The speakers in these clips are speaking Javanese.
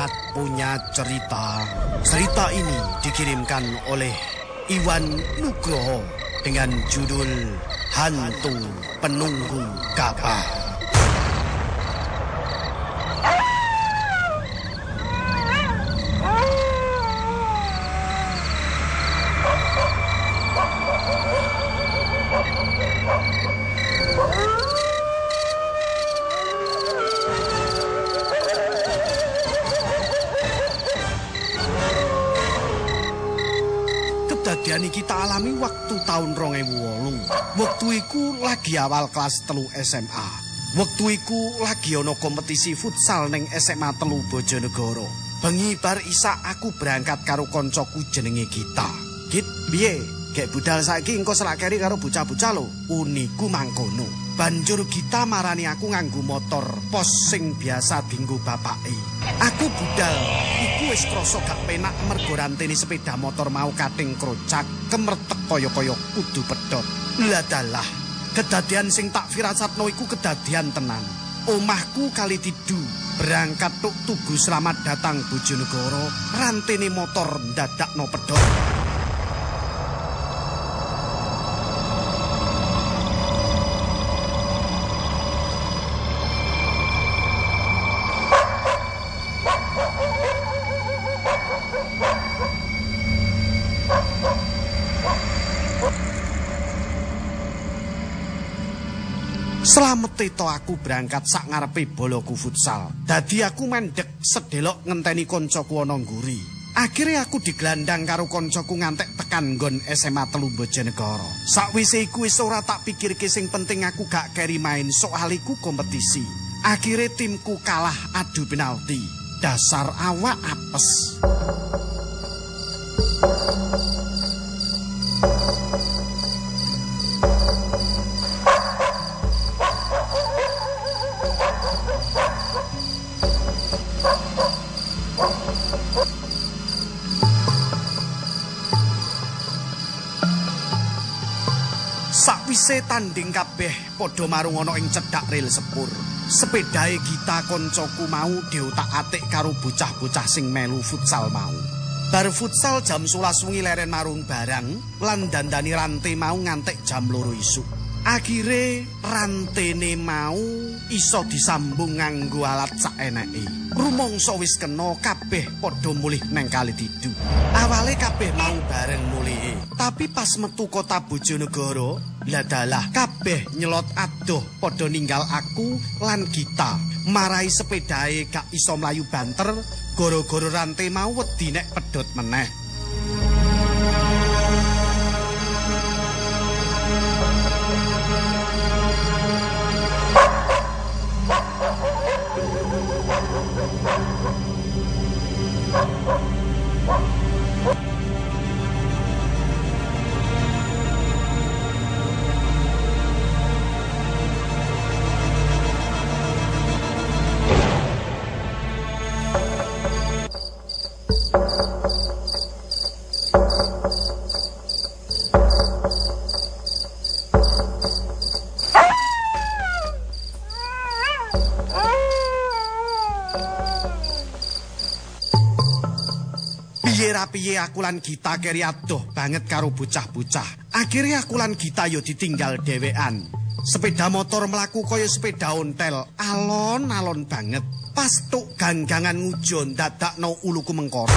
Selamat punya cerita. Cerita ini dikirimkan oleh Iwan Nugroho dengan judul Hantu Penunggu Kapal. Alami waktu tahun 2008. Waktu iku lagi awal kelas telu SMA. Waktu iku lagi ono kompetisi futsal ning SMA telu Bojonegoro. Bengi bar isa aku berangkat karo koncoku jenenge Gita. Git, piye? Gek budal saiki engko selak keri karo bocah-bocah lho. Uniku mangkono. Banjur Gita marani aku nganggo motor pos sing biasa dinggo bapake. Aku budal, wis krasa gak penak mergo rantene sepeda motor mau kating krocak, kemertek kaya-kaya kudu pedhot. Lah dalah, kedadian sing tak firasatno iku kedadian tenan. Omahku kali tidu, berangkat tuk tugu selamat datang Bojonegoro, rantene motor ndadakno pedhot. Selamet to aku berangkat sak ngarepe boloku futsal. Dadi aku mendek sedelok ngenteni koncoku ana ngguri. Akhire aku digelandang karo koncoku ngantek tekan nggon SMA Telu Bojonegoro. Sakwise iku wis ora tak pikirke sing penting aku gak keri main soal iku kompetisi. Akhire timku kalah adu penalti. Dasar awak apes. Sakwise tanding kabeh padha marung ana ing cedhak rel sepur. Sepedahe Gita koncoku mau diotak-atik karo bocah-bocah sing melu futsal mau. Bar futsal jam 11 wengi leren marung barang lan dandani rantai mau ngantek jam loro isuk. Akhire rantene mau iso disambung nganggo alat sak eneke. Rumangsa wis kena kabeh padha mulih neng kali didu. Awale kabeh mau bareng mulih. Tapi pas metu kota Bojonegoro, lah dalah kabeh nyelot adoh padha ninggal aku lan Gita. Marai sepedahe gak iso mlayu banter gara-gara rantai mau wedi nek pedhot meneh. Piye ra piye aku lan Gita keri adoh banget karo bocah-bocah. Akhire aku lan Gita yo ditinggal dhewean. Sepeda motor mlaku kaya sepeda ontel, alon-alon banget. Pas tuk ganggangan ngujon dadakno uluku mengkor.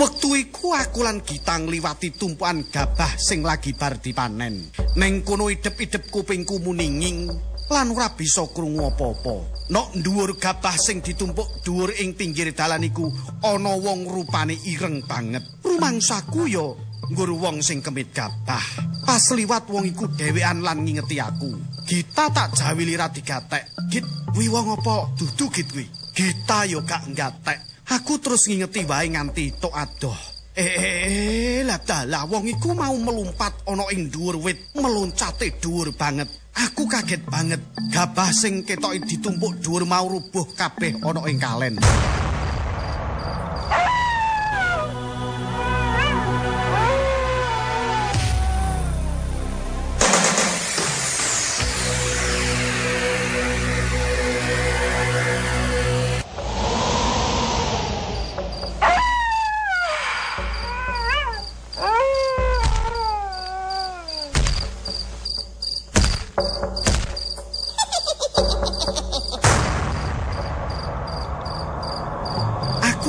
Wektu iku aku lan Gita ngliwati tumpuan gabah sing lagi bar dipanen. Neng kono idep-idep kupingku muninging lan ora bisa krungu apa-apa. Nok dhuwur gabah sing ditumpuk dhuwur ing pinggir dalan iku ana wong rupane ireng banget. Rumangsaku ya nggur wong sing kemit gabah. Pas liwat wong iku dhewean lan ngingeti aku. Gita tak jawili ra digatek. Git, kuwi wong apa? Dudu git kuwi. Gita yo gak ngatek. Aku terus ngingeti wae nganti tok adoh. Eh, lah dalah wong iku mau melumpat ana ing dhuwur wit, meloncate dhuwur banget. Aku kaget banget. Gabah sing ketok ditumpuk dhuwur mau rubuh kabeh ana ing kalen.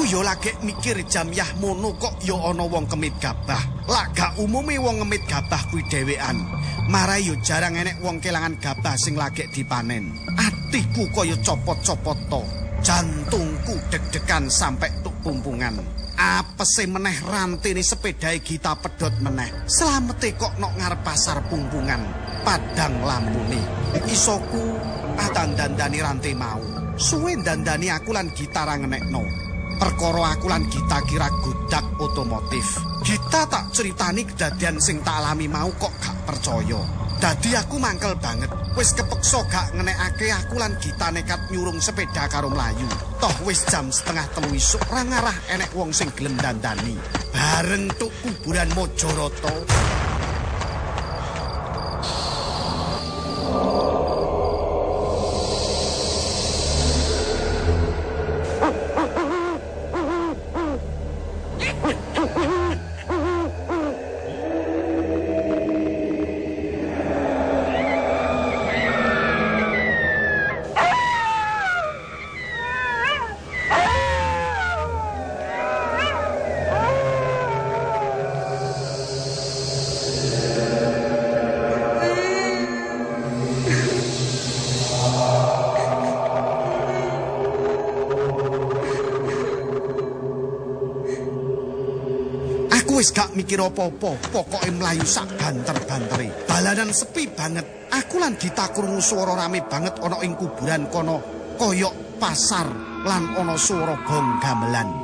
Lagi mikir jam yah mono kok yo ana wong kemit gabah. Lah gak umume wong ngemit gabah kuwi dhewean. Marai yo jarang enek wong kelangan gabah sing lagi dipanen. Atiku kaya copot-copot to. Jantungku deg-degan sampai tuk pumpungan. Apese meneh rantene sepedae kita pedot meneh. Slamete kok nok ngarep pasar pumpungan. Padang lampune. Isoku atang dandani rantai mau. Suwe dandani aku lan gitar ngenekno. Perkara aku lan Gita kira gudak otomotif. Gita tak ceritani kedadian sing tak alami mau kok gak percaya. Dadi aku mangkel banget. Wis kepeksa gak ngenekake aku lan Gita nekat nyurung sepeda karo mlayu. Toh wis jam setengah telu isuk ora ngarah enek wong sing gelem dandani. Bareng tuk kuburan Mojoroto. Wis gak mikir apa-apa, pokoke mlayu sak banter-bantere. Balanan sepi banget. Aku lan ditakrungu swara rame banget ana ing kuburan kono, koyok pasar lan ana swara gong gamelan.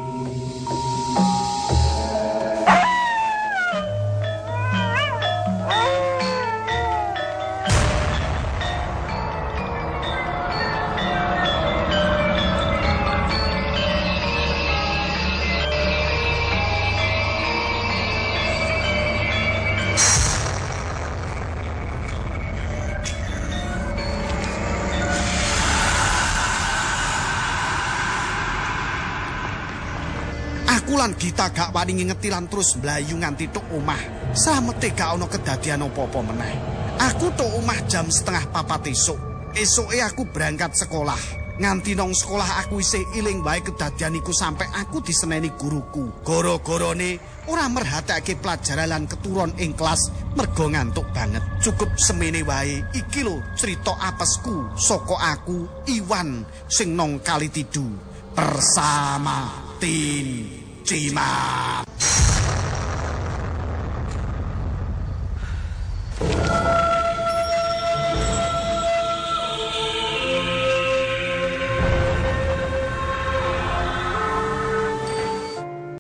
Lan Gita gak wani ngingeti lan terus mlayu nganti tuk omah. Samete gak ana kedadian apa-apa meneh. Aku tuk omah jam setengah papat esuk. Esuke aku berangkat sekolah. Nganti nong sekolah aku isih iling wae kedadian iku sampe aku diseneni guruku. Goro-gorone ora merhatake pelajaran lan keturun ing kelas mergo ngantuk banget. Cukup semene wae iki lho cerita apesku saka aku Iwan sing nong kali tidu bersama tim 对嘛？